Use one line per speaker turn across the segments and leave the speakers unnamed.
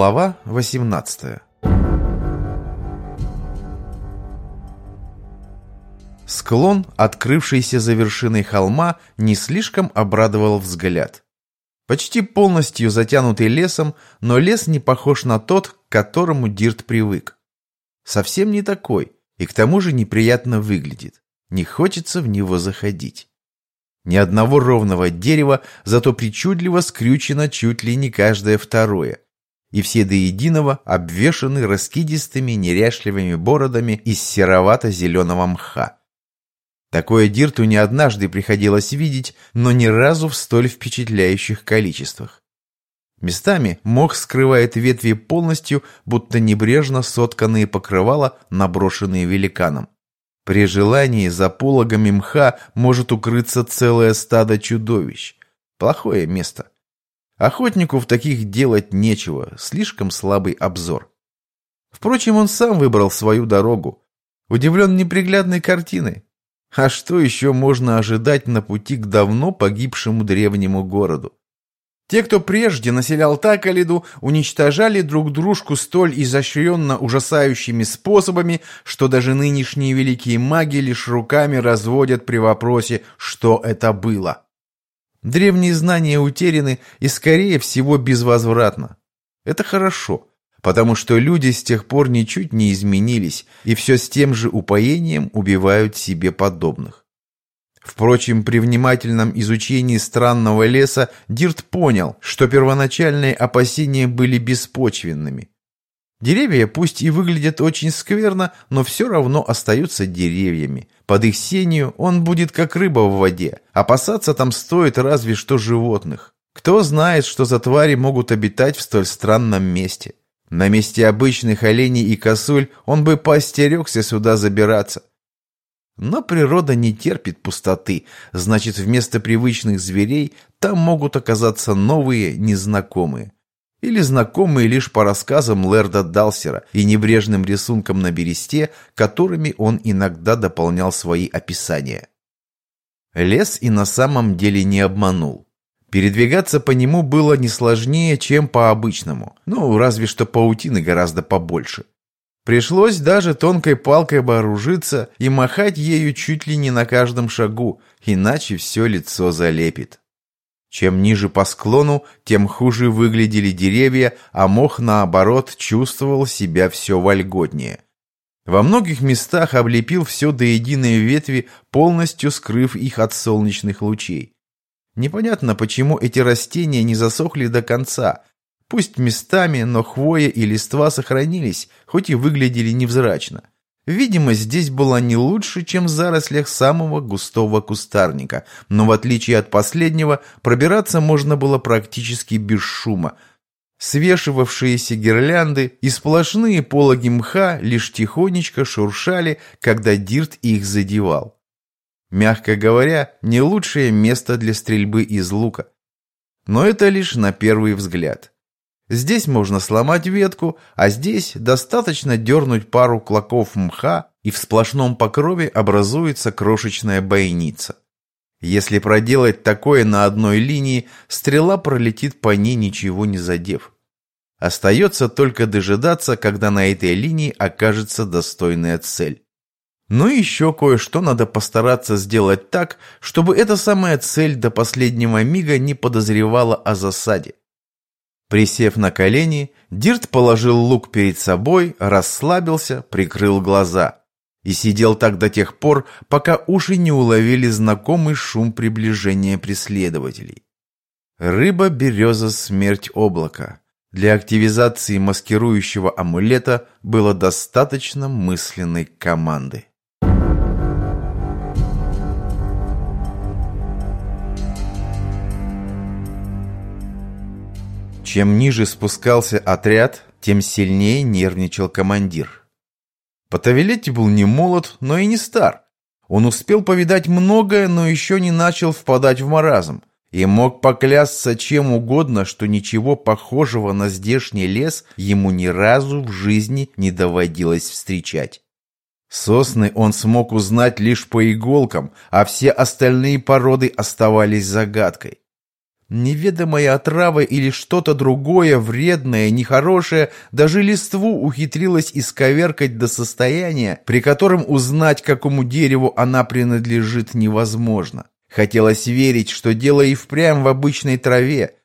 Глава 18 Склон, открывшийся за вершиной холма, не слишком обрадовал взгляд. Почти полностью затянутый лесом, но лес не похож на тот, к которому Дирт привык. Совсем не такой, и к тому же неприятно выглядит. Не хочется в него заходить. Ни одного ровного дерева, зато причудливо скрючено чуть ли не каждое второе. И все до единого обвешаны раскидистыми неряшливыми бородами из серовато-зеленого мха. Такое Дирту не однажды приходилось видеть, но ни разу в столь впечатляющих количествах. Местами мох скрывает ветви полностью, будто небрежно сотканные покрывала, наброшенные великаном. При желании за пологами мха может укрыться целое стадо чудовищ. Плохое место. Охотнику в таких делать нечего, слишком слабый обзор. Впрочем, он сам выбрал свою дорогу. Удивлен неприглядной картиной. А что еще можно ожидать на пути к давно погибшему древнему городу? Те, кто прежде населял Такалиду, уничтожали друг дружку столь изощренно ужасающими способами, что даже нынешние великие маги лишь руками разводят при вопросе, что это было. Древние знания утеряны и, скорее всего, безвозвратно. Это хорошо потому что люди с тех пор ничуть не изменились и все с тем же упоением убивают себе подобных. Впрочем, при внимательном изучении странного леса Дирт понял, что первоначальные опасения были беспочвенными. Деревья пусть и выглядят очень скверно, но все равно остаются деревьями. Под их сенью он будет как рыба в воде. Опасаться там стоит разве что животных. Кто знает, что за твари могут обитать в столь странном месте. На месте обычных оленей и косуль он бы поостерегся сюда забираться. Но природа не терпит пустоты, значит, вместо привычных зверей там могут оказаться новые, незнакомые. Или знакомые лишь по рассказам Лерда Далсера и небрежным рисункам на бересте, которыми он иногда дополнял свои описания. Лес и на самом деле не обманул. Передвигаться по нему было не сложнее, чем по обычному. Ну, разве что паутины гораздо побольше. Пришлось даже тонкой палкой вооружиться и махать ею чуть ли не на каждом шагу, иначе все лицо залепит. Чем ниже по склону, тем хуже выглядели деревья, а мох, наоборот, чувствовал себя все вольготнее. Во многих местах облепил все до единой ветви, полностью скрыв их от солнечных лучей. Непонятно, почему эти растения не засохли до конца. Пусть местами, но хвоя и листва сохранились, хоть и выглядели невзрачно. Видимость здесь была не лучше, чем в зарослях самого густого кустарника, но в отличие от последнего, пробираться можно было практически без шума. Свешивавшиеся гирлянды и сплошные пологи мха лишь тихонечко шуршали, когда Дирт их задевал. Мягко говоря, не лучшее место для стрельбы из лука. Но это лишь на первый взгляд. Здесь можно сломать ветку, а здесь достаточно дернуть пару клоков мха, и в сплошном покрове образуется крошечная бойница. Если проделать такое на одной линии, стрела пролетит по ней, ничего не задев. Остается только дожидаться, когда на этой линии окажется достойная цель. Но еще кое-что надо постараться сделать так, чтобы эта самая цель до последнего мига не подозревала о засаде. Присев на колени, Дирт положил лук перед собой, расслабился, прикрыл глаза. И сидел так до тех пор, пока уши не уловили знакомый шум приближения преследователей. Рыба-береза смерть облака. Для активизации маскирующего амулета было достаточно мысленной команды. Чем ниже спускался отряд, тем сильнее нервничал командир. Потавилетти был не молод, но и не стар. Он успел повидать многое, но еще не начал впадать в маразм. И мог поклясться чем угодно, что ничего похожего на здешний лес ему ни разу в жизни не доводилось встречать. Сосны он смог узнать лишь по иголкам, а все остальные породы оставались загадкой. Неведомая отрава или что-то другое, вредное, нехорошее, даже листву ухитрилась исковеркать до состояния, при котором узнать, какому дереву она принадлежит, невозможно. Хотелось верить, что дело и впрямь в обычной траве.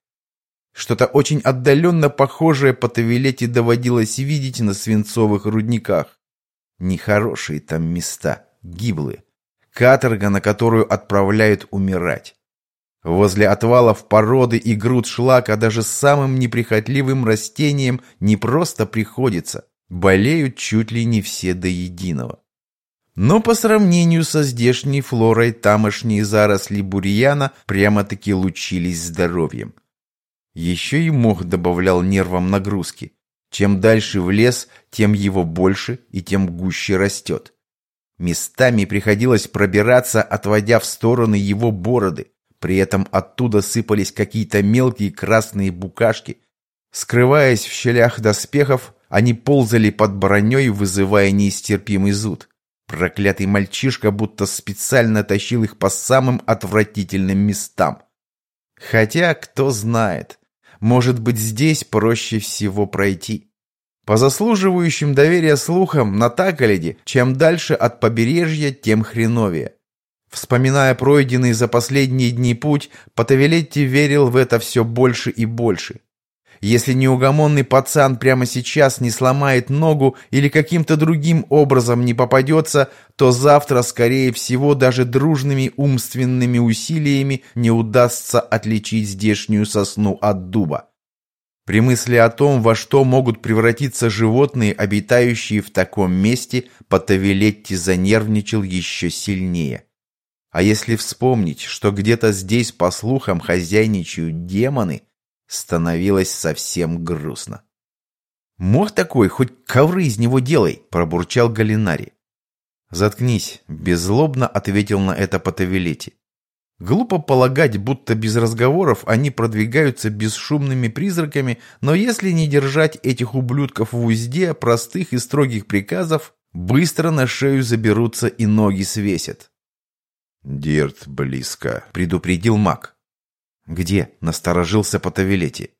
Что-то очень отдаленно похожее по Тавилете доводилось видеть на свинцовых рудниках. Нехорошие там места, гиблые. Каторга, на которую отправляют умирать. Возле отвалов породы и груд шлака даже самым неприхотливым растениям не просто приходится. Болеют чуть ли не все до единого. Но по сравнению со здешней флорой тамошние заросли бурьяна прямо-таки лучились здоровьем. Еще и мох добавлял нервам нагрузки. Чем дальше в лес, тем его больше и тем гуще растет. Местами приходилось пробираться, отводя в стороны его бороды. При этом оттуда сыпались какие-то мелкие красные букашки. Скрываясь в щелях доспехов, они ползали под броней, вызывая неистерпимый зуд. Проклятый мальчишка будто специально тащил их по самым отвратительным местам. Хотя, кто знает, может быть, здесь проще всего пройти. По заслуживающим доверия слухам, на Такаледе, чем дальше от побережья, тем хреновее. Вспоминая пройденный за последние дни путь, Потавилетти верил в это все больше и больше. Если неугомонный пацан прямо сейчас не сломает ногу или каким-то другим образом не попадется, то завтра, скорее всего, даже дружными умственными усилиями не удастся отличить здешнюю сосну от дуба. При мысли о том, во что могут превратиться животные, обитающие в таком месте, Потавилетти занервничал еще сильнее. А если вспомнить, что где-то здесь, по слухам, хозяйничают демоны, становилось совсем грустно. «Мох такой, хоть ковры из него делай!» – пробурчал Галинари. «Заткнись!» – беззлобно ответил на это Потавилети. Глупо полагать, будто без разговоров они продвигаются бесшумными призраками, но если не держать этих ублюдков в узде простых и строгих приказов, быстро на шею заберутся и ноги свесят.
«Дирт близко», —
предупредил маг. «Где?» — насторожился по Тавилете.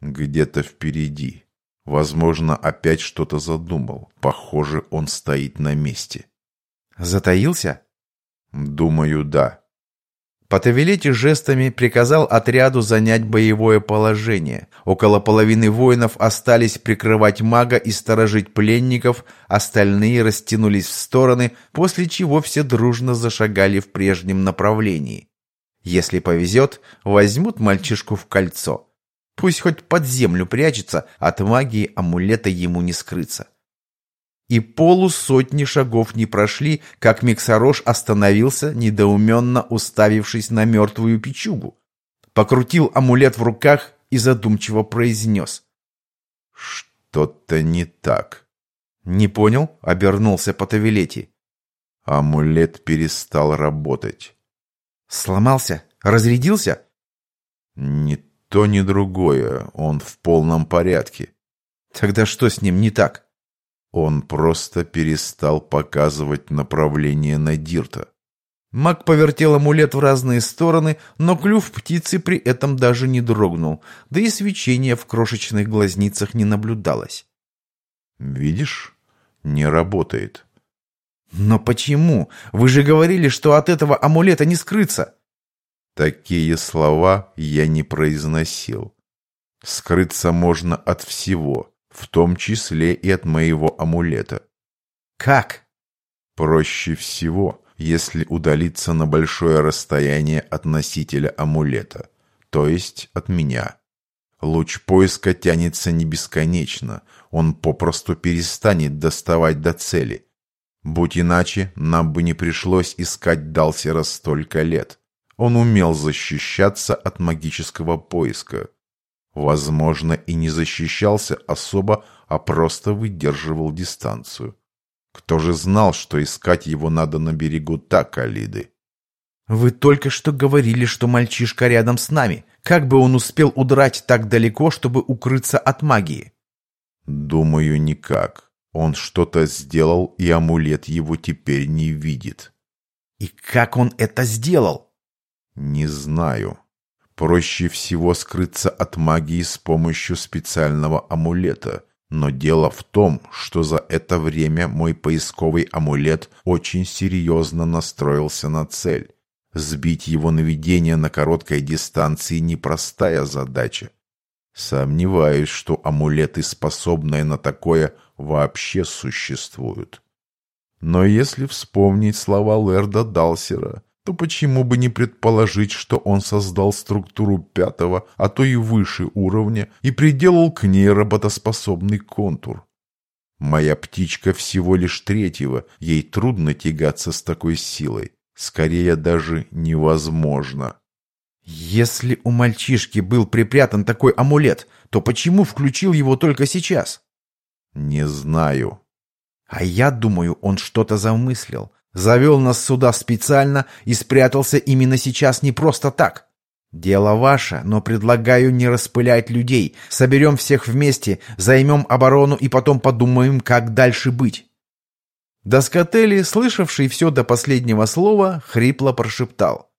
«Где-то впереди. Возможно, опять что-то задумал. Похоже, он стоит на месте».
«Затаился?»
«Думаю, да.
Потавилетти жестами приказал отряду занять боевое положение. Около половины воинов остались прикрывать мага и сторожить пленников, остальные растянулись в стороны, после чего все дружно зашагали в прежнем направлении. Если повезет, возьмут мальчишку в кольцо. Пусть хоть под землю прячется, от магии амулета ему не скрыться и полусотни шагов не прошли, как Миксарош остановился, недоуменно уставившись на мертвую печугу. Покрутил амулет в руках и задумчиво произнес.
«Что-то не так».
«Не понял?» — обернулся Потавилетти.
Амулет перестал работать.
«Сломался? Разрядился?»
«Ни то, ни другое. Он в полном порядке».
«Тогда что с ним не так?»
Он просто перестал показывать направление на Дирта.
Маг повертел амулет в разные стороны, но клюв птицы при этом даже не дрогнул, да и свечения в крошечных глазницах не наблюдалось.
«Видишь, не работает».
«Но почему? Вы же говорили, что от этого амулета не скрыться».
Такие слова я не произносил. Скрыться можно от всего в том числе и от моего амулета.
Как?
Проще всего, если удалиться на большое расстояние от носителя амулета, то есть от меня. Луч поиска тянется не бесконечно, он попросту перестанет доставать до цели. Будь иначе, нам бы не пришлось искать Далсера столько лет. Он умел защищаться от магического поиска. Возможно, и не защищался особо, а просто выдерживал дистанцию. Кто же знал, что искать его надо на берегу Такалиды?
«Вы только что говорили, что мальчишка рядом с нами. Как бы он успел удрать так далеко, чтобы укрыться от магии?»
«Думаю, никак. Он что-то сделал, и амулет его теперь не видит».
«И как он это сделал?»
«Не знаю. Проще всего скрыться от магии с помощью специального амулета. Но дело в том, что за это время мой поисковый амулет очень серьезно настроился на цель. Сбить его наведение на короткой дистанции – непростая задача. Сомневаюсь, что амулеты, способные на такое, вообще существуют. Но если вспомнить слова Лерда Далсера, то почему бы не предположить, что он создал структуру пятого, а то и выше уровня и приделал к ней работоспособный контур? Моя птичка всего лишь третьего, ей трудно тягаться с такой силой. Скорее даже невозможно.
Если у мальчишки был припрятан такой амулет, то почему включил его только сейчас?
Не знаю.
А я думаю, он что-то замыслил. Завел нас сюда специально и спрятался именно сейчас не просто так. Дело ваше, но предлагаю не распылять людей. Соберем всех вместе, займем оборону и потом подумаем, как дальше быть. Доскотели, слышавший все до последнего слова, хрипло прошептал.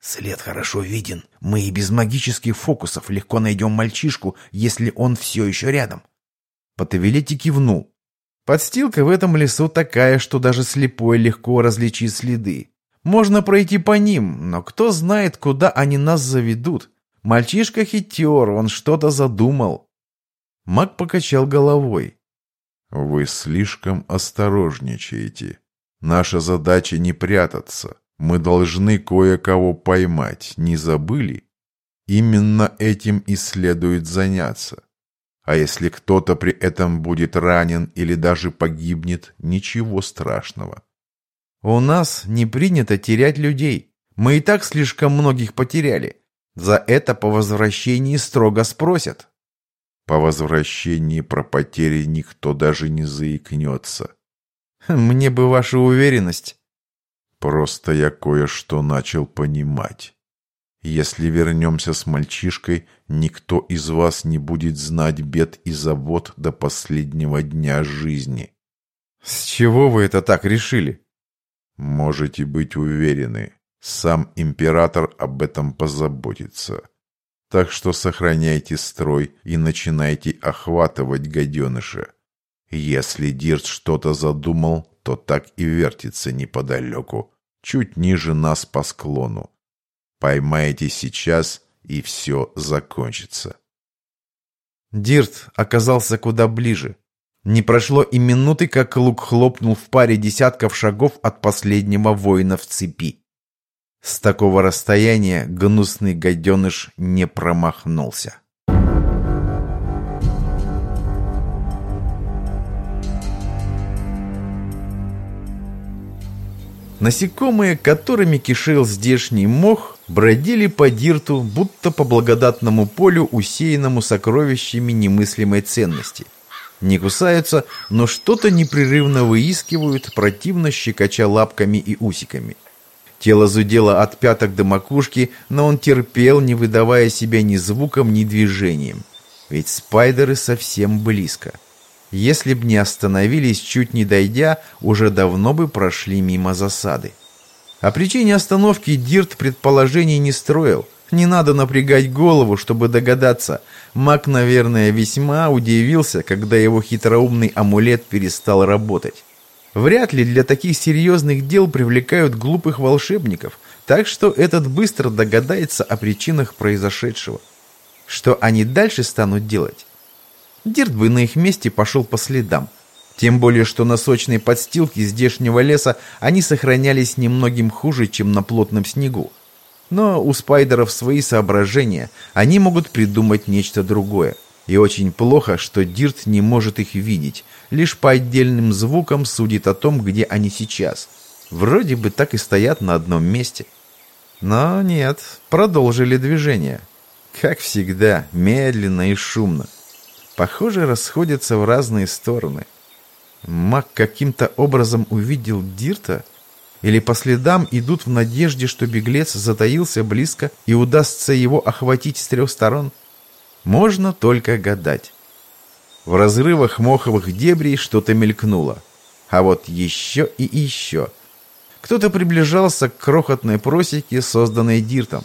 «След хорошо виден. Мы и без магических фокусов легко найдем мальчишку, если он все еще рядом». Потавилетти кивнул. Подстилка в этом лесу такая, что даже слепой легко различит следы. Можно пройти по ним, но кто знает, куда они нас заведут. Мальчишка хитер, он что-то задумал. Маг покачал головой.
«Вы слишком осторожничаете. Наша задача не прятаться. Мы должны кое-кого поймать, не забыли? Именно этим и следует заняться. А если кто-то при этом будет ранен или даже погибнет, ничего страшного.
У нас не принято терять людей. Мы и так слишком многих потеряли. За это по возвращении строго спросят.
По возвращении про потери никто даже не заикнется.
Мне бы ваша уверенность.
Просто я кое-что начал понимать. Если вернемся с мальчишкой, никто из вас не будет знать бед и забот до последнего дня жизни.
С чего вы это так решили?
Можете быть уверены, сам император об этом позаботится. Так что сохраняйте строй и начинайте охватывать гаденыша. Если Дирт что-то задумал, то так и вертится неподалеку, чуть ниже нас по склону. Поймаете сейчас, и все закончится.
Дирт оказался куда ближе. Не прошло и минуты, как лук хлопнул в паре десятков шагов от последнего воина в цепи. С такого расстояния гнусный гаденыш не промахнулся. Насекомые, которыми кишел здешний мох, бродили по дирту, будто по благодатному полю, усеянному сокровищами немыслимой ценности. Не кусаются, но что-то непрерывно выискивают, противно щекоча лапками и усиками. Тело зудело от пяток до макушки, но он терпел, не выдавая себя ни звуком, ни движением. Ведь спайдеры совсем близко. Если б не остановились, чуть не дойдя, уже давно бы прошли мимо засады. О причине остановки Дирт предположений не строил. Не надо напрягать голову, чтобы догадаться. Маг, наверное, весьма удивился, когда его хитроумный амулет перестал работать. Вряд ли для таких серьезных дел привлекают глупых волшебников, так что этот быстро догадается о причинах произошедшего. Что они дальше станут делать? Дирт бы на их месте пошел по следам. Тем более, что на сочной подстилке здешнего леса они сохранялись немногим хуже, чем на плотном снегу. Но у спайдеров свои соображения, они могут придумать нечто другое. И очень плохо, что Дирт не может их видеть, лишь по отдельным звукам судит о том, где они сейчас. Вроде бы так и стоят на одном месте. Но нет, продолжили движение. Как всегда, медленно и шумно похоже, расходятся в разные стороны. Маг каким-то образом увидел Дирта? Или по следам идут в надежде, что беглец затаился близко и удастся его охватить с трех сторон? Можно только гадать. В разрывах моховых дебрей что-то мелькнуло. А вот еще и еще. Кто-то приближался к крохотной просеке, созданной Диртом.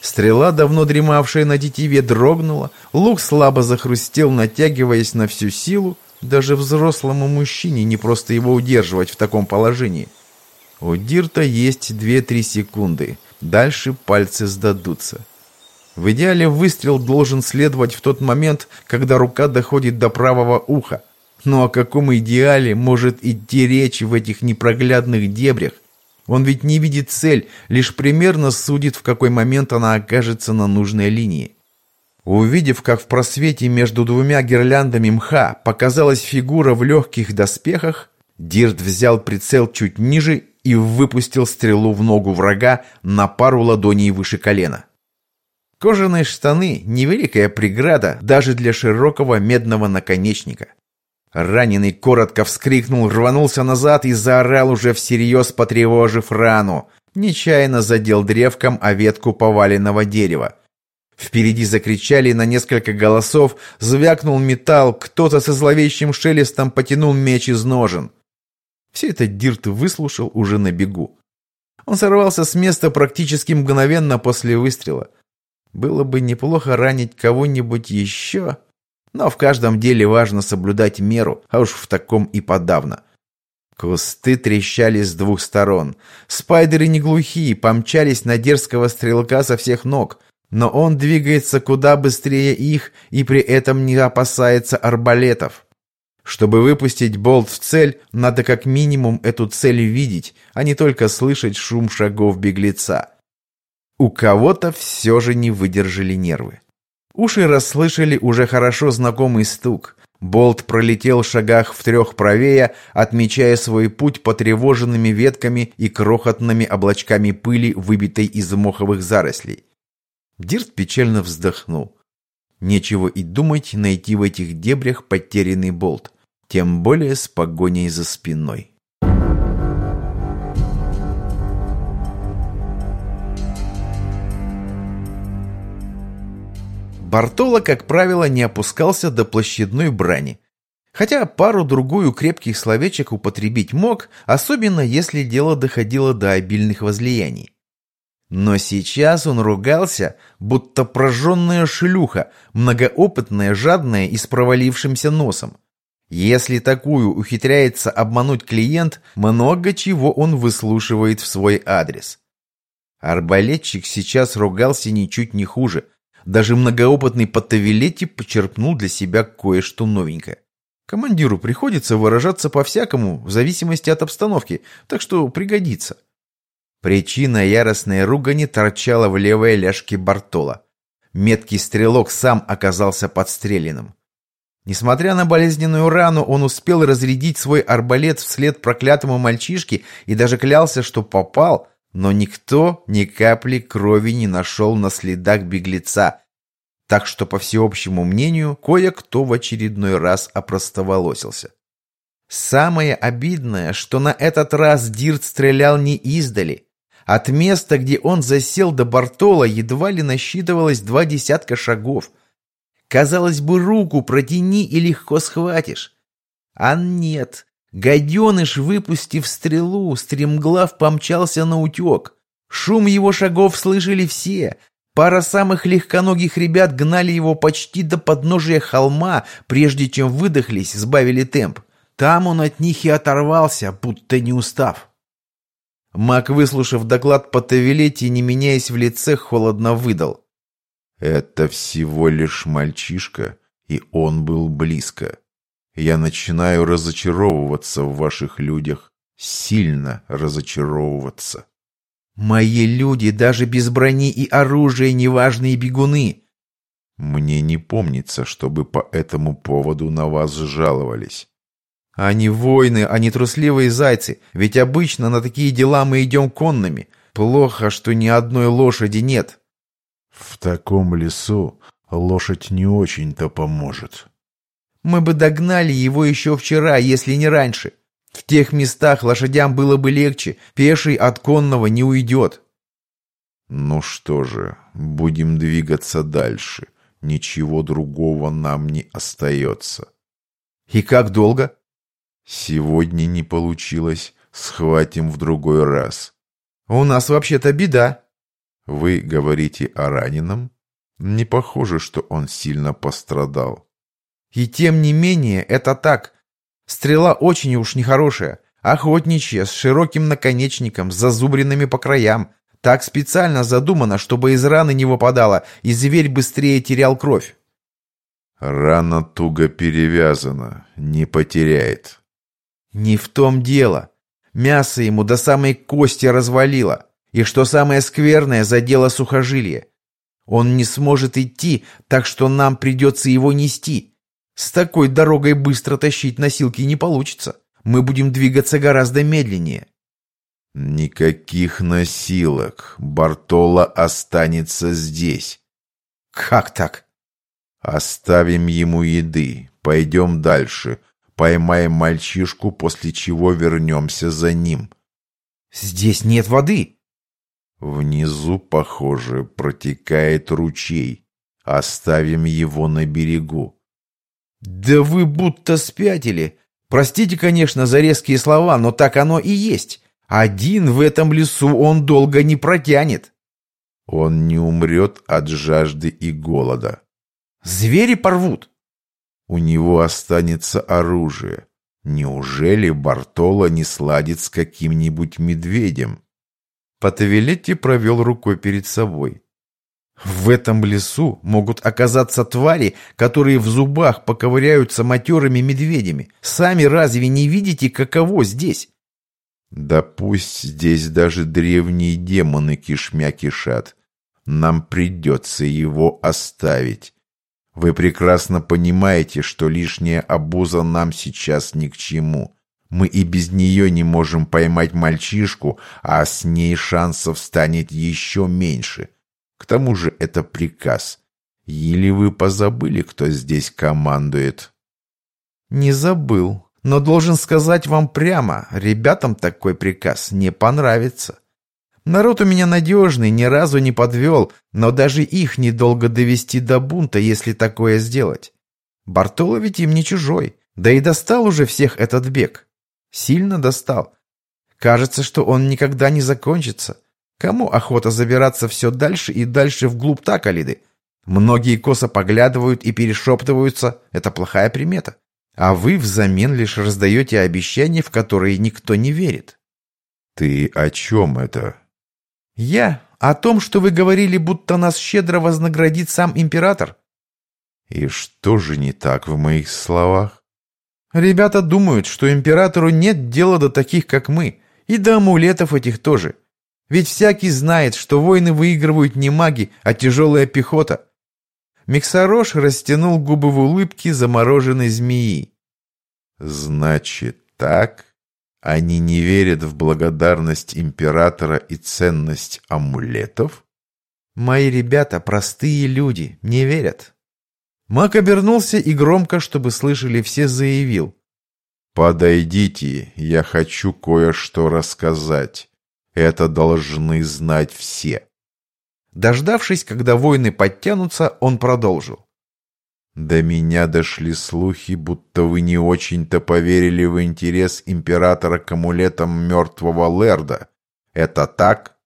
Стрела, давно дремавшая на тетиве, дрогнула, лук слабо захрустел, натягиваясь на всю силу. Даже взрослому мужчине не просто его удерживать в таком положении. У Дирта есть 2-3 секунды. Дальше пальцы сдадутся. В идеале выстрел должен следовать в тот момент, когда рука доходит до правого уха. Но о каком идеале может идти речь в этих непроглядных дебрях? Он ведь не видит цель, лишь примерно судит, в какой момент она окажется на нужной линии. Увидев, как в просвете между двумя гирляндами мха показалась фигура в легких доспехах, Дирт взял прицел чуть ниже и выпустил стрелу в ногу врага на пару ладоней выше колена. Кожаные штаны – невеликая преграда даже для широкого медного наконечника. Раненый коротко вскрикнул, рванулся назад и заорал уже всерьез, потревожив рану. Нечаянно задел древком о ветку поваленного дерева. Впереди закричали на несколько голосов, звякнул металл, кто-то со зловещим шелестом потянул меч из ножен. Все это Дирт выслушал уже на бегу. Он сорвался с места практически мгновенно после выстрела – было бы неплохо ранить кого-нибудь еще, но в каждом деле важно соблюдать меру, а уж в таком и подавно. Кусты трещали с двух сторон. Спайдеры не глухие, помчались на дерзкого стрелка со всех ног. Но он двигается куда быстрее их и при этом не опасается арбалетов. Чтобы выпустить болт в цель, надо как минимум эту цель видеть, а не только слышать шум шагов беглеца. У кого-то все же не выдержали нервы. Уши расслышали уже хорошо знакомый стук. Болт пролетел в шагах в трех правее, отмечая свой путь потревоженными ветками и крохотными облачками пыли, выбитой из моховых зарослей. Дирт печально вздохнул. Нечего и думать найти в этих дебрях потерянный болт, тем более с погоней за спиной. Бартоло, как правило, не опускался до площадной брани. Хотя пару-другую крепких словечек употребить мог, особенно если дело доходило до обильных возлияний. Но сейчас он ругался, будто прожженная шлюха, многоопытная, жадная и с провалившимся носом. Если такую ухитряется обмануть клиент, много чего он выслушивает в свой адрес. Арбалетчик сейчас ругался ничуть не хуже, даже многоопытный Паттавилетти почерпнул для себя кое-что новенькое. Командиру приходится выражаться по-всякому, в зависимости от обстановки, так что пригодится. Причина яростной ругани торчала в левой ляжке Бартола. Меткий стрелок сам оказался подстреленным. Несмотря на болезненную рану, он успел разрядить свой арбалет вслед проклятому мальчишке и даже клялся, что попал, но никто ни капли крови не нашел на следах беглеца, так что, по всеобщему мнению, кое-кто в очередной раз опростоволосился. Самое обидное, что на этот раз Дирт стрелял не издали. От места, где он засел до Бартола, едва ли насчитывалось два десятка шагов. Казалось бы, руку протяни и легко схватишь. А нет, Гаденыш, выпустив стрелу, стремглав помчался на утек. Шум его шагов слышали все. Пара самых легконогих ребят гнали его почти до подножия холма, прежде чем выдохлись, сбавили темп. Там он от них и оторвался, будто не устав. Мак, выслушав доклад по Тавилете, не меняясь в лице, холодно выдал.
«Это всего лишь мальчишка, и он был близко. Я начинаю разочаровываться в ваших людях, сильно разочаровываться.
Мои люди даже без брони и оружия неважные бегуны.
Мне не помнится, чтобы по этому поводу на вас жаловались.
Они воины, не трусливые зайцы, ведь обычно на такие дела мы идем конными. Плохо, что ни одной лошади нет.
В таком лесу лошадь не очень-то поможет.
Мы бы догнали его еще вчера, если не раньше. В тех местах лошадям было бы легче, пеший от конного не уйдет.
Ну что же, будем двигаться дальше. Ничего другого нам не остается.
И как долго?
Сегодня не получилось, схватим в другой раз.
У нас вообще-то беда.
Вы говорите о раненом? Не похоже, что он сильно пострадал.
И тем не менее, это так. Стрела очень уж нехорошая. Охотничья, с широким наконечником, с зазубринами по краям. Так специально задумано, чтобы из раны не выпадало, и зверь быстрее терял кровь.
Рана туго перевязана, не потеряет.
Не в том дело. Мясо ему до самой кости развалило. И что самое скверное, задело сухожилие. Он не сможет идти, так что нам придется его нести. С такой дорогой быстро тащить носилки не получится. Мы будем двигаться гораздо медленнее.
Никаких носилок. Бартоло останется здесь.
Как так?
Оставим ему еды. Пойдем дальше. Поймаем мальчишку, после чего вернемся за ним.
Здесь нет воды.
Внизу, похоже, протекает ручей. Оставим его на берегу.
Да вы будто спятили. Простите, конечно, за резкие слова, но так оно и есть. Один в этом лесу он долго не протянет.
Он не умрет от жажды и голода.
Звери порвут.
У него останется оружие. Неужели Бартоло не сладит с каким-нибудь медведем?
Патавилетти провел рукой перед собой. В этом лесу могут оказаться твари, которые в зубах поковыряются матерыми медведями. Сами разве не видите, каково здесь?
Да пусть здесь даже древние демоны кишмя кишат. Нам придется его оставить. Вы прекрасно понимаете, что лишняя обуза нам сейчас ни к чему. Мы и без нее не можем поймать мальчишку, а с ней шансов станет еще меньше. К тому же это приказ. Или вы позабыли, кто здесь командует?
Не забыл, но должен сказать вам прямо, ребятам такой приказ не понравится. Народ у меня надежный, ни разу не подвел, но даже их недолго довести до бунта, если такое сделать. Бартоло ведь им не чужой, да и достал уже всех этот бег. Сильно достал. Кажется, что он никогда не закончится. Кому охота забираться все дальше и дальше вглубь Такалиды? Многие косо поглядывают и перешептываются. Это плохая примета. А вы взамен лишь раздаете обещания, в которые никто не верит.
Ты о чем это?
Я о том, что вы говорили, будто нас щедро вознаградит сам император.
И что же не так в моих словах?
Ребята думают, что императору нет дела до таких, как мы, и до амулетов этих тоже. Ведь всякий знает, что войны выигрывают не маги, а тяжелая пехота. Миксарош растянул губы в улыбке замороженной змеи.
«Значит так? Они не верят в благодарность императора и ценность амулетов?»
«Мои ребята простые люди, не верят. Мак обернулся и громко, чтобы слышали все, заявил.
«Подойдите, я хочу кое-что рассказать. Это должны знать все».
Дождавшись, когда воины подтянутся, он продолжил.
«До меня дошли слухи, будто вы не очень-то поверили в интерес императора к амулетам мертвого Лерда. Это так?»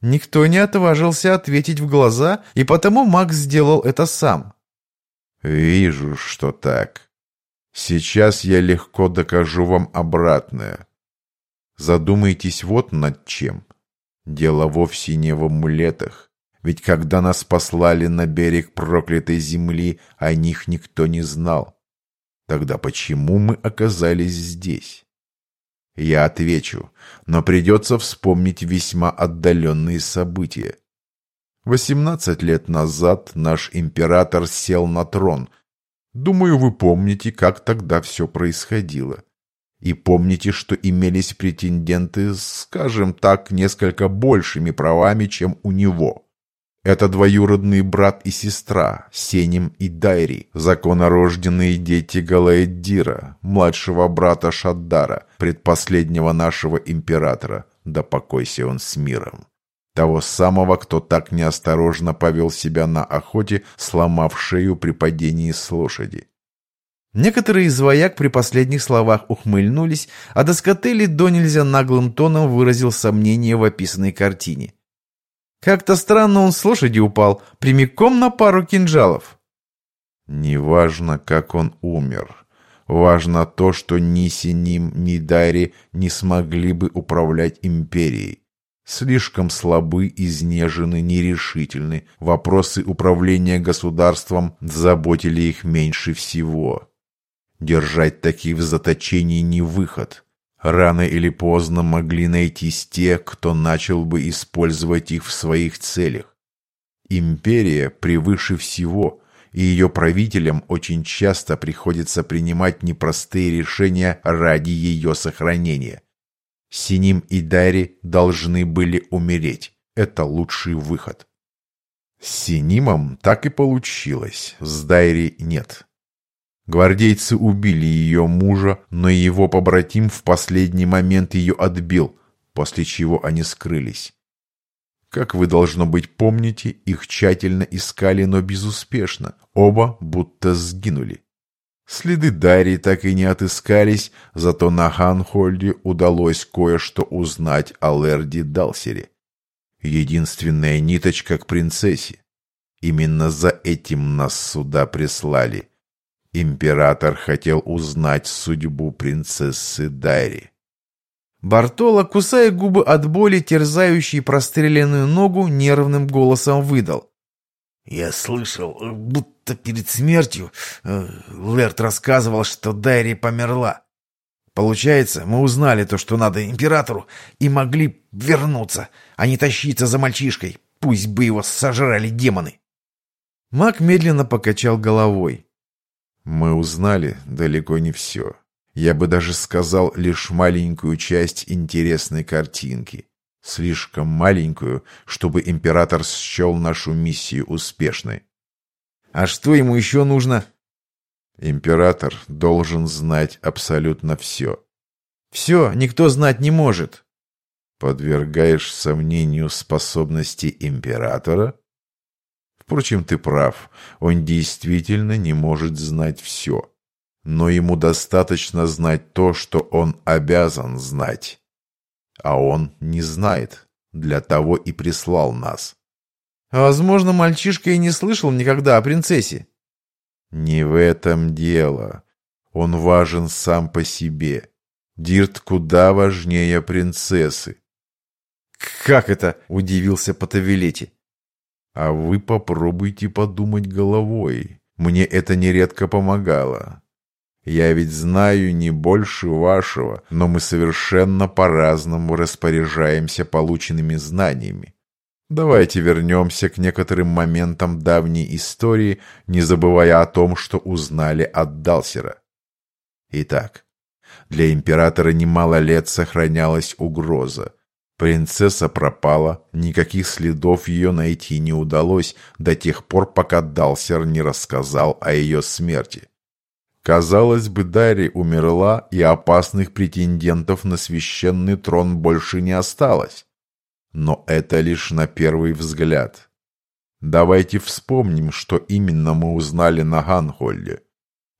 Никто не отважился ответить в глаза, и потому Макс сделал это сам.
«Вижу, что так. Сейчас я легко докажу вам обратное. Задумайтесь вот над чем. Дело вовсе не в амулетах. Ведь когда нас послали на берег проклятой земли, о них никто не знал. Тогда почему мы оказались здесь? Я отвечу, но придется вспомнить весьма отдаленные события. Восемнадцать лет назад наш император сел на трон. Думаю, вы помните, как тогда все происходило. И помните, что имелись претенденты, скажем так, несколько большими правами, чем у него. Это двоюродный брат и сестра, Сенем и Дайри, законорожденные дети Галаэддира, младшего брата Шаддара, предпоследнего нашего императора, да покойся он с миром. Того самого, кто так неосторожно повел себя на охоте, сломав шею при падении с лошади.
Некоторые из вояк при последних словах ухмыльнулись, а Доскотели до нельзя наглым тоном выразил сомнение в описанной картине. Как-то странно он с лошади упал, прямиком на пару кинжалов.
Неважно, как он умер. Важно то, что ни Синим, ни Дари не смогли бы управлять империей. Слишком слабы, изнежены, нерешительны. Вопросы управления государством заботили их меньше всего. Держать таких в заточении не выход. Рано или поздно могли найтись те, кто начал бы использовать их в своих целях. Империя превыше всего – и ее правителям очень часто приходится принимать непростые решения ради ее сохранения. Синим и Дайри должны были умереть. Это лучший выход. С Синимом так и получилось, с Дайри нет. Гвардейцы убили ее мужа, но его побратим в последний момент ее отбил, после чего они скрылись. Как вы, должно быть, помните, их тщательно искали, но безуспешно. Оба будто сгинули. Следы Дарьи так и не отыскались, зато на Ханхольде удалось кое-что узнать о Лерди Далсере. Единственная ниточка к принцессе. Именно за этим нас сюда прислали. Император хотел узнать судьбу принцессы Дайри.
Бартоло, кусая губы от боли, терзающий простреленную ногу, нервным голосом выдал. «Я слышал, будто перед смертью э, Лерт рассказывал, что Дайри померла. Получается, мы узнали то, что надо императору, и могли вернуться, а не тащиться за мальчишкой. Пусть бы его сожрали демоны». Маг медленно покачал головой.
«Мы узнали далеко не все. Я бы даже сказал лишь маленькую часть интересной картинки. Слишком маленькую, чтобы император счел нашу миссию успешной.
А что ему еще нужно?
Император должен знать абсолютно все.
Все никто знать не может.
Подвергаешь сомнению способности императора? Впрочем, ты прав. Он действительно не может знать все но ему достаточно знать то, что он обязан знать. А он не знает, для того и прислал нас.
возможно, мальчишка и не слышал никогда о принцессе.
Не в этом дело. Он важен сам по себе. Дирт куда важнее принцессы.
«Как это?» – удивился Потавилети.
«А вы попробуйте подумать головой. Мне это нередко помогало. Я ведь знаю не больше вашего, но мы совершенно по-разному распоряжаемся полученными знаниями. Давайте вернемся к некоторым моментам давней истории, не забывая о том, что узнали от Далсера. Итак, для императора немало лет сохранялась угроза. Принцесса пропала, никаких следов ее найти не удалось до тех пор, пока Далсер не рассказал о ее смерти. Казалось бы, Дарри умерла, и опасных претендентов на священный трон больше не осталось. Но это лишь на первый взгляд. Давайте вспомним, что именно мы узнали на Ганхолле.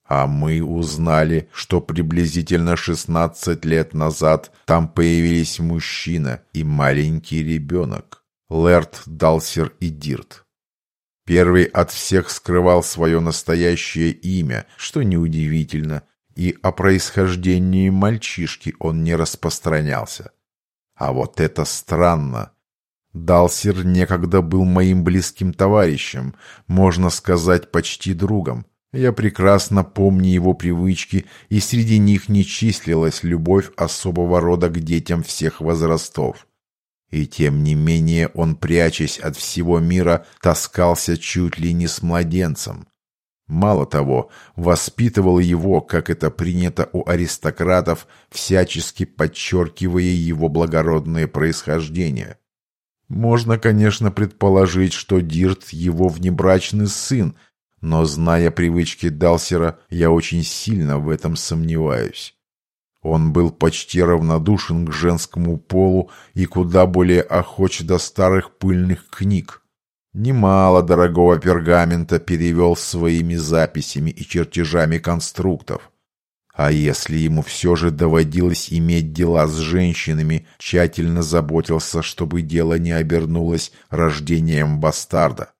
А мы узнали, что приблизительно 16 лет назад там появились мужчина и маленький ребенок. Лэрд, Далсер и Дирт. Первый от всех скрывал свое настоящее имя, что неудивительно, и о происхождении мальчишки он не распространялся. А вот это странно. Далсер некогда был моим близким товарищем, можно сказать, почти другом. Я прекрасно помню его привычки, и среди них не числилась любовь особого рода к детям всех возрастов. И тем не менее он, прячась от всего мира, таскался чуть ли не с младенцем. Мало того, воспитывал его, как это принято у аристократов, всячески подчеркивая его благородное происхождение. Можно, конечно, предположить, что Дирт его внебрачный сын, но, зная привычки Далсера, я очень сильно в этом сомневаюсь. Он был почти равнодушен к женскому полу и куда более охоч до старых пыльных книг. Немало дорогого пергамента перевел своими записями и чертежами конструктов. А если ему все же доводилось иметь дела с женщинами, тщательно заботился, чтобы дело не обернулось рождением бастарда.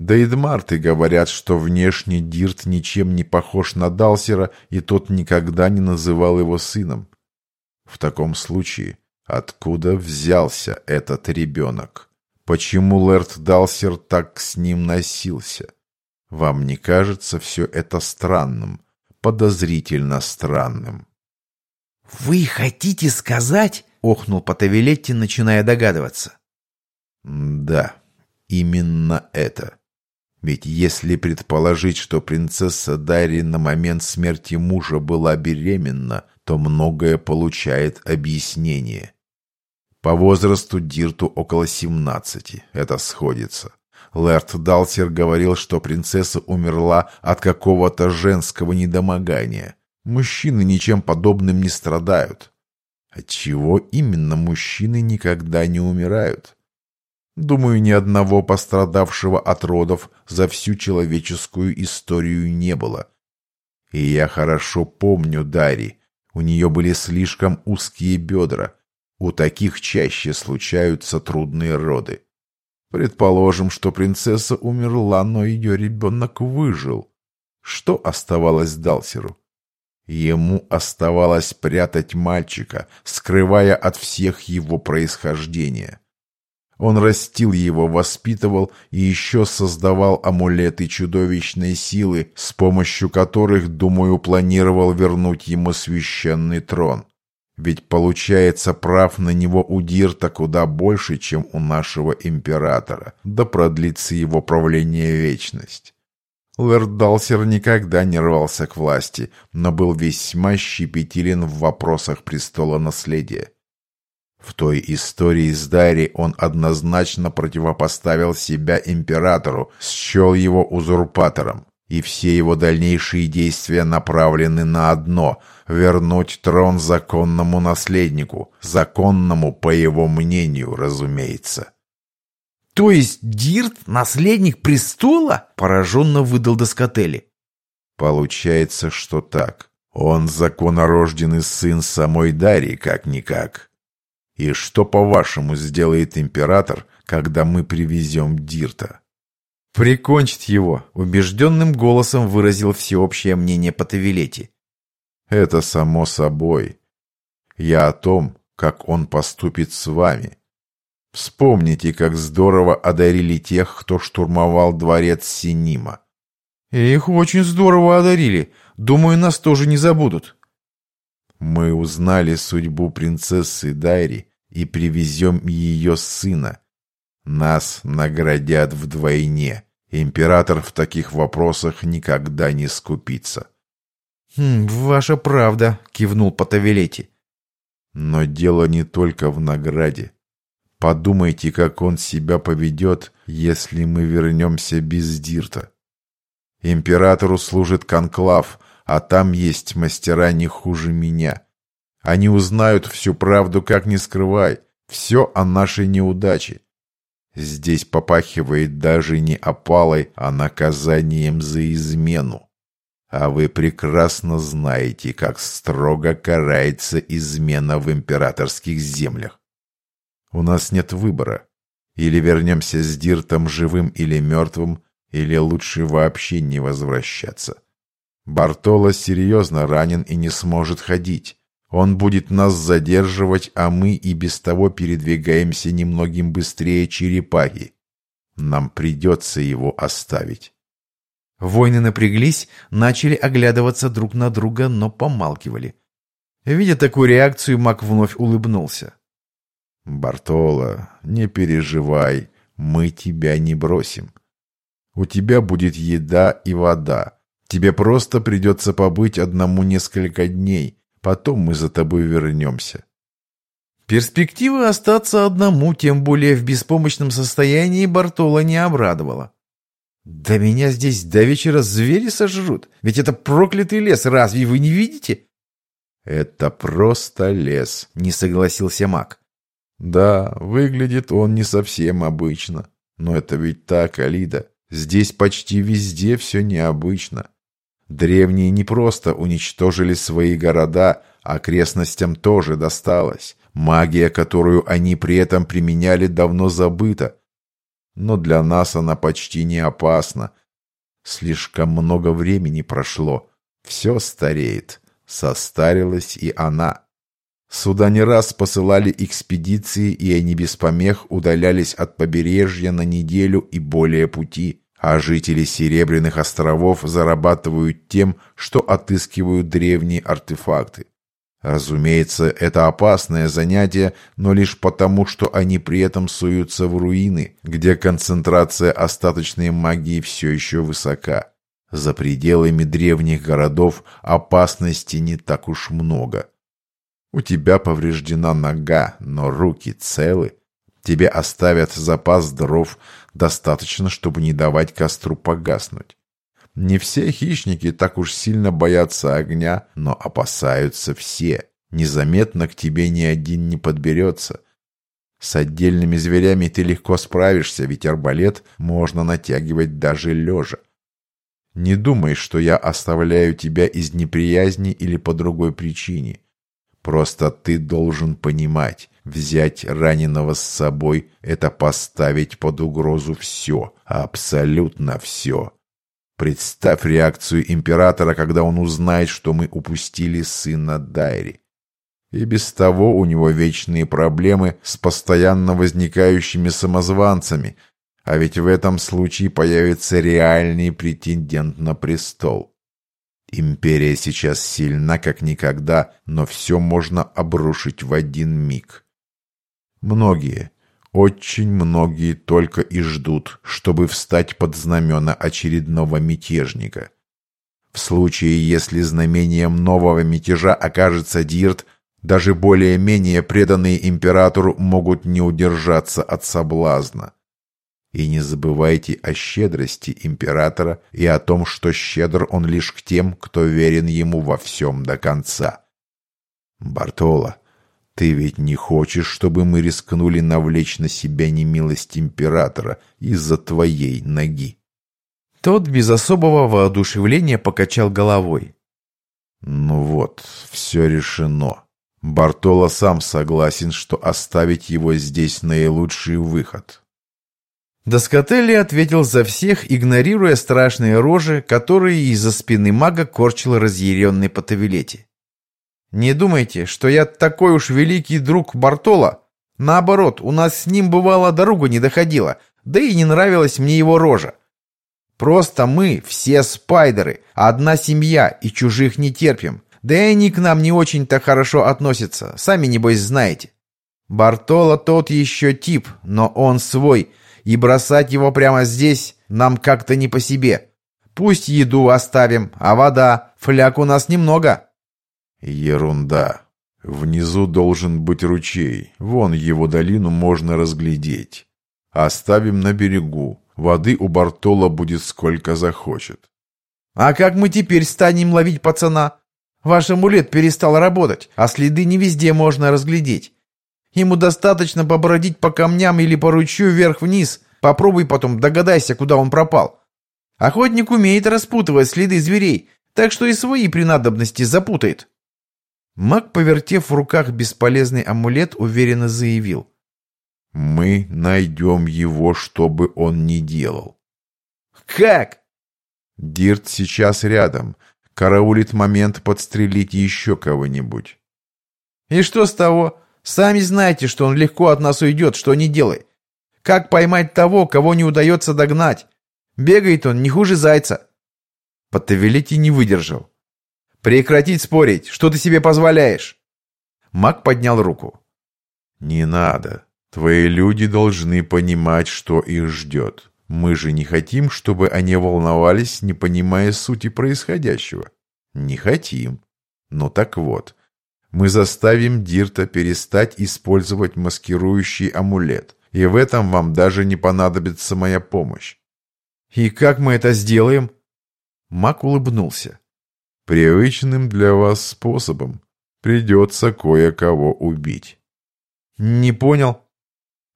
Да и Дмарты говорят, что внешне Дирт ничем не похож на Далсера, и тот никогда не называл его сыном. В таком случае, откуда взялся этот ребенок? Почему Лэрд Далсер так с ним носился? Вам не кажется все это странным? подозрительно странным.
«Вы хотите сказать?» — охнул Потавилетти, начиная догадываться.
«Да, именно это. Ведь если предположить, что принцесса Дарри на момент смерти мужа была беременна, то многое получает объяснение. По возрасту Дирту около семнадцати. Это сходится. Лэрд Далтер говорил, что принцесса умерла от какого-то женского недомогания. Мужчины ничем подобным не страдают. Отчего именно мужчины никогда не умирают? Думаю, ни одного пострадавшего от родов за всю человеческую историю не было. И я хорошо помню Дари. У нее были слишком узкие бедра. У таких чаще случаются трудные роды. Предположим, что принцесса умерла, но ее ребенок выжил. Что оставалось Далсеру? Ему оставалось прятать мальчика, скрывая от всех его происхождение. Он растил его, воспитывал и еще создавал амулеты чудовищной силы, с помощью которых, думаю, планировал вернуть ему священный трон. Ведь получается прав на него у Дирта куда больше, чем у нашего императора. Да продлится его правление вечность. Лэрд Далсер никогда не рвался к власти, но был весьма щепетилен в вопросах престола наследия. В той истории с Дари он однозначно противопоставил себя императору, счел его узурпатором и все его дальнейшие действия направлены на одно — вернуть трон законному наследнику, законному, по его мнению, разумеется.
«То есть Дирт — наследник престола?» — пораженно выдал Доскотели.
«Получается, что так. Он законорожденный сын самой Дарьи, как-никак. И что, по-вашему, сделает император, когда мы привезем Дирта?»
«Прикончить его!» — убежденным голосом выразил всеобщее мнение Потавилети.
«Это само собой. Я о том, как он поступит с вами. Вспомните, как здорово одарили тех, кто штурмовал дворец Синима».
«Их очень здорово одарили. Думаю, нас тоже не забудут».
«Мы узнали судьбу принцессы Дайри и привезем ее сына, нас наградят вдвойне. Император в таких вопросах никогда не скупится.
«Хм, «Ваша правда», — кивнул Потавилети.
«Но дело не только в награде. Подумайте, как он себя поведет, если мы вернемся без Дирта. Императору служит конклав, а там есть мастера не хуже меня. Они узнают всю правду, как не скрывай, все о нашей неудаче. Здесь попахивает даже не опалой, а наказанием за измену. А вы прекрасно знаете, как строго карается измена в императорских землях. У нас нет выбора. Или вернемся с Диртом живым или мертвым, или лучше вообще не возвращаться. Бартоло серьезно ранен и не сможет ходить. Он будет нас задерживать, а мы и без того передвигаемся немногим быстрее черепахи. Нам придется его оставить.
Воины напряглись, начали оглядываться друг на друга, но помалкивали. Видя такую реакцию, Мак вновь улыбнулся.
«Бартоло, не переживай, мы тебя не бросим. У тебя будет еда и вода. Тебе просто придется побыть одному несколько дней, Потом мы за тобой вернемся.
Перспектива остаться одному, тем более в беспомощном состоянии, Бартола не обрадовала. «Да меня здесь до вечера звери сожрут, ведь это проклятый лес, разве вы не видите?»
«Это просто лес», — не согласился маг. «Да, выглядит он не совсем обычно, но это ведь так, Алида. Здесь почти везде все необычно. Древние не просто уничтожили свои города, окрестностям тоже досталось. Магия, которую они при этом применяли, давно забыта. Но для нас она почти не опасна. Слишком много времени прошло. Все стареет. Состарилась и она. Сюда не раз посылали экспедиции, и они без помех удалялись от побережья на неделю и более пути. А жители Серебряных островов зарабатывают тем, что отыскивают древние артефакты. Разумеется, это опасное занятие, но лишь потому, что они при этом суются в руины, где концентрация остаточной магии все еще высока. За пределами древних городов опасности не так уж много. У тебя повреждена нога, но руки целы. Тебе оставят запас дров, достаточно, чтобы не давать костру погаснуть. Не все хищники так уж сильно боятся огня, но опасаются все. Незаметно к тебе ни один не подберется. С отдельными зверями ты легко справишься, ведь арбалет можно натягивать даже лежа. Не думай, что я оставляю тебя из неприязни или по другой причине. Просто ты должен понимать, взять раненого с собой — это поставить под угрозу все, абсолютно все. Представь реакцию императора, когда он узнает, что мы упустили сына Дайри. И без того у него вечные проблемы с постоянно возникающими самозванцами, а ведь в этом случае появится реальный претендент на престол. Империя сейчас сильна как никогда, но все можно обрушить в один миг. Многие, очень многие только и ждут, чтобы встать под знамена очередного мятежника. В случае, если знамением нового мятежа окажется Дирт, даже более-менее преданные императору могут не удержаться от соблазна. И не забывайте о щедрости императора и о том, что щедр он лишь к тем, кто верен ему во всем до конца. Бартоло, ты ведь не хочешь, чтобы мы рискнули навлечь на себя немилость императора из-за твоей ноги?
Тот без особого воодушевления покачал головой.
Ну вот, все решено. Бартоло сам согласен, что оставить его здесь наилучший выход.
Доскотелли ответил за всех, игнорируя страшные рожи, которые из-за спины мага корчил разъяренный Потавилети. «Не думайте, что я такой уж великий друг Бартола. Наоборот, у нас с ним бывало дорога не доходила, да и не нравилась мне его рожа. Просто мы все спайдеры, одна семья и чужих не терпим. Да и они к нам не очень-то хорошо относятся, сами небось знаете. Бартола тот еще тип, но он свой, и бросать его прямо здесь нам как-то не по себе. Пусть еду оставим, а вода, фляг у нас немного».
«Ерунда. Внизу должен быть ручей. Вон его долину можно разглядеть. Оставим на берегу. Воды у Бартола будет сколько захочет».
«А как мы теперь станем ловить пацана? Ваш амулет перестал работать, а следы не везде можно разглядеть. Ему достаточно побродить по камням или по ручью вверх-вниз. Попробуй потом догадайся, куда он пропал. Охотник умеет распутывать следы зверей, так что и свои принадобности запутает. Маг, повертев в руках бесполезный амулет, уверенно заявил.
«Мы найдем его, что бы он ни делал».
«Как?»
«Дирт сейчас рядом. Караулит момент подстрелить еще кого-нибудь».
«И что с того? Сами знаете, что он легко от нас уйдет, что не делай. Как поймать того, кого не удается догнать? Бегает он не хуже зайца. Потавелити не выдержал. «Прекратить спорить! Что ты себе позволяешь?» Мак поднял руку.
«Не надо. Твои люди должны понимать, что их ждет. Мы же не хотим, чтобы они волновались, не понимая сути происходящего. Не хотим. Ну так вот, мы заставим Дирта перестать использовать маскирующий амулет, и в этом вам даже не понадобится моя помощь.
«И как мы это сделаем?» Мак улыбнулся.
«Привычным для вас способом. Придется кое-кого убить».
«Не понял».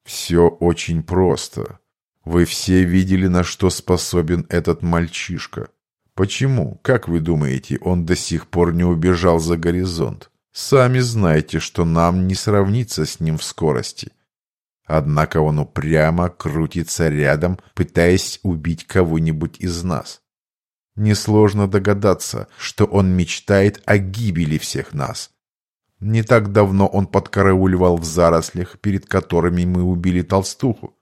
«Все очень просто. Вы все видели, на что способен этот мальчишка. Почему, как вы думаете, он до сих пор не убежал за горизонт? Сами знаете, что нам не сравниться с ним в скорости. Однако он упрямо крутится рядом, пытаясь убить кого-нибудь из нас. Несложно догадаться, что он мечтает о гибели всех нас. Не так давно он подкарауливал в зарослях, перед которыми мы убили толстуху.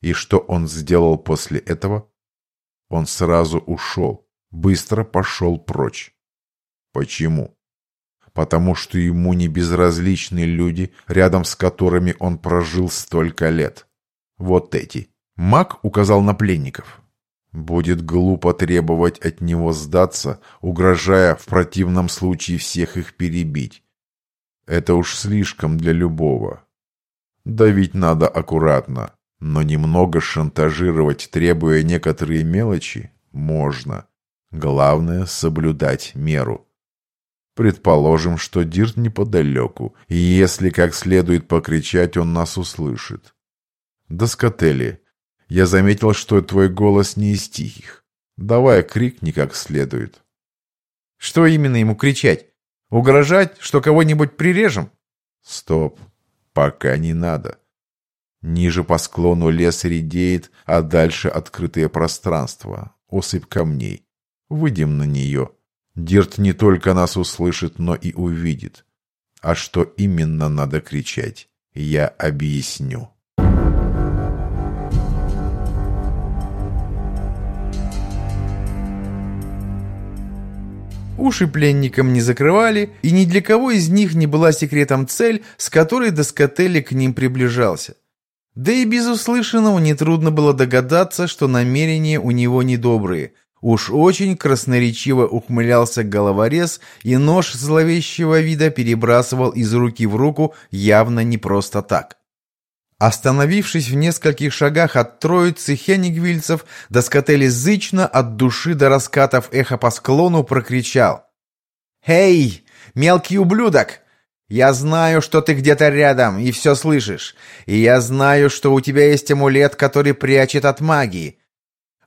И что он сделал после этого? Он сразу ушел, быстро пошел прочь. Почему? Потому что ему не безразличны люди, рядом с которыми он прожил столько лет. Вот эти. Маг указал на пленников. Будет глупо требовать от него сдаться, угрожая в противном случае всех их перебить. Это уж слишком для любого. Давить надо аккуратно, но немного шантажировать, требуя некоторые мелочи, можно. Главное — соблюдать меру. Предположим, что Дирт неподалеку, и если как следует покричать, он нас услышит. Доскотели, я заметил, что твой голос не из тихих. Давай крикни как следует.
Что именно ему кричать? Угрожать, что кого-нибудь прирежем?
Стоп, пока не надо. Ниже по склону лес редеет, а дальше открытое пространство, осыпь камней. Выйдем на нее. Дирт не только нас услышит, но и увидит. А что именно надо кричать, я объясню.
Уши пленникам не закрывали, и ни для кого из них не была секретом цель, с которой Доскотели к ним приближался. Да и без услышанного нетрудно было догадаться, что намерения у него недобрые. Уж очень красноречиво ухмылялся головорез, и нож зловещего вида перебрасывал из руки в руку явно не просто так. Остановившись в нескольких шагах от троицы хенигвильцев, Доскотели зычно от души до раскатов эхо по склону прокричал. «Эй, мелкий ублюдок! Я знаю, что ты где-то рядом и все слышишь. И я знаю, что у тебя есть амулет, который прячет от магии.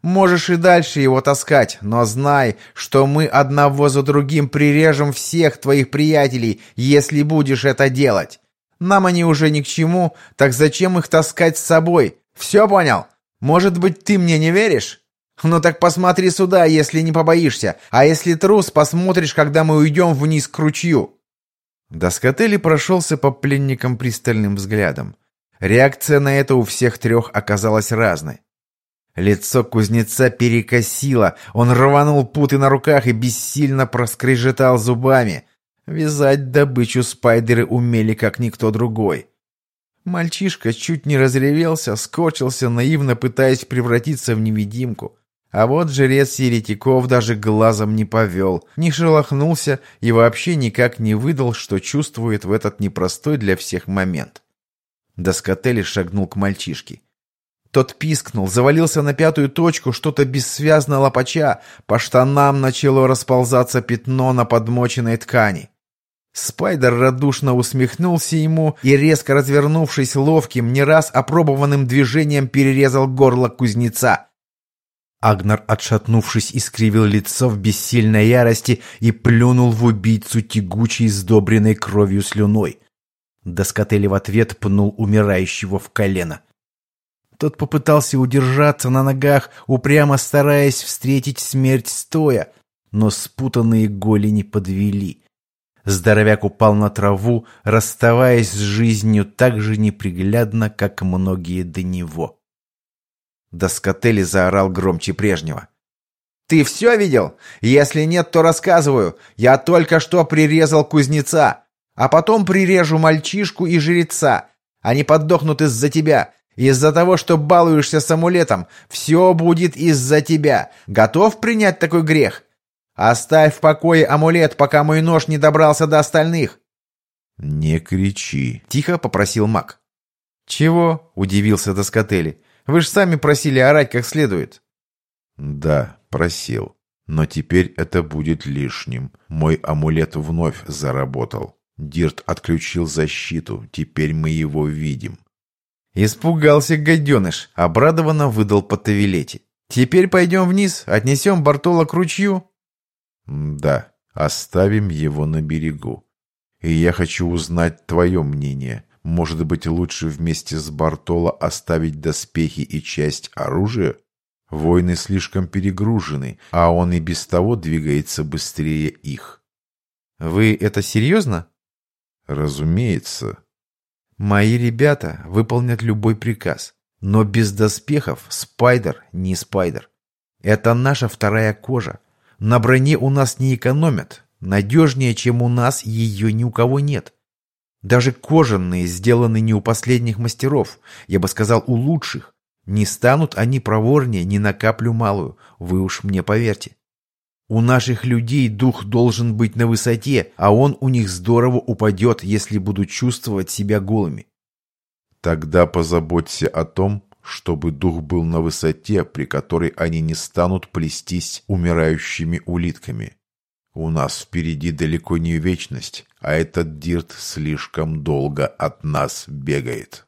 Можешь и дальше его таскать, но знай, что мы одного за другим прирежем всех твоих приятелей, если будешь это делать. Нам они уже ни к чему, так зачем их таскать с собой? Все понял? Может быть, ты мне не веришь? Ну так посмотри сюда, если не побоишься. А если трус, посмотришь, когда мы уйдем вниз к ручью». Доскотели прошелся по пленникам пристальным взглядом. Реакция на это у всех трех оказалась разной. Лицо кузнеца перекосило, он рванул путы на руках и бессильно проскрежетал зубами. Вязать добычу спайдеры умели, как никто другой. Мальчишка чуть не разревелся, скорчился, наивно пытаясь превратиться в невидимку. А вот жрец еретиков даже глазом не повел, не шелохнулся и вообще никак не выдал, что чувствует в этот непростой для всех момент. Доскотели шагнул к мальчишке. Тот пискнул, завалился на пятую точку, что-то бессвязно лопача. По штанам начало расползаться пятно на подмоченной ткани. Спайдер радушно усмехнулся ему и, резко развернувшись ловким, не раз опробованным движением, перерезал горло кузнеца. Агнар, отшатнувшись, искривил лицо в бессильной ярости и плюнул в убийцу тягучей, сдобренной кровью слюной. Доскотели в ответ пнул умирающего в колено. Тот попытался удержаться на ногах, упрямо стараясь встретить смерть стоя, но спутанные голени подвели. Здоровяк упал на траву, расставаясь с жизнью так же неприглядно, как многие до него. Доскотели заорал громче прежнего. «Ты все видел? Если нет, то рассказываю. Я только что прирезал кузнеца, а потом прирежу мальчишку и жреца. Они подохнут из-за тебя. Из-за того, что балуешься с амулетом, все будет из-за тебя. Готов принять такой грех? Оставь в покое амулет, пока мой нож не добрался до остальных.
Не кричи,
тихо попросил маг. Чего? удивился Доскотели. Вы же сами просили орать как следует.
Да, просил. Но теперь это будет лишним. Мой амулет вновь заработал. Дирт отключил защиту, теперь мы его видим.
Испугался гаденыш, обрадованно выдал по Тавилете. Теперь пойдем вниз, отнесем Бартола к ручью?»
«Да, оставим его на берегу. И я хочу узнать твое мнение. Может быть, лучше вместе с Бартоло оставить доспехи и часть оружия? Войны слишком перегружены, а он и без того двигается быстрее их».
«Вы это серьезно?»
«Разумеется».
«Мои ребята выполнят любой приказ». Но без доспехов спайдер не спайдер. Это наша вторая кожа. На броне у нас не экономят. Надежнее, чем у нас, ее ни у кого нет. Даже кожаные сделаны не у последних мастеров, я бы сказал, у лучших. Не станут они проворнее ни на каплю малую, вы уж мне поверьте. У наших людей дух должен быть на высоте, а он у них здорово упадет, если будут чувствовать себя голыми.
Тогда позаботься о том, чтобы дух был на высоте, при которой они не станут плестись умирающими улитками. У нас впереди далеко не вечность, а этот Дирт слишком долго от нас бегает.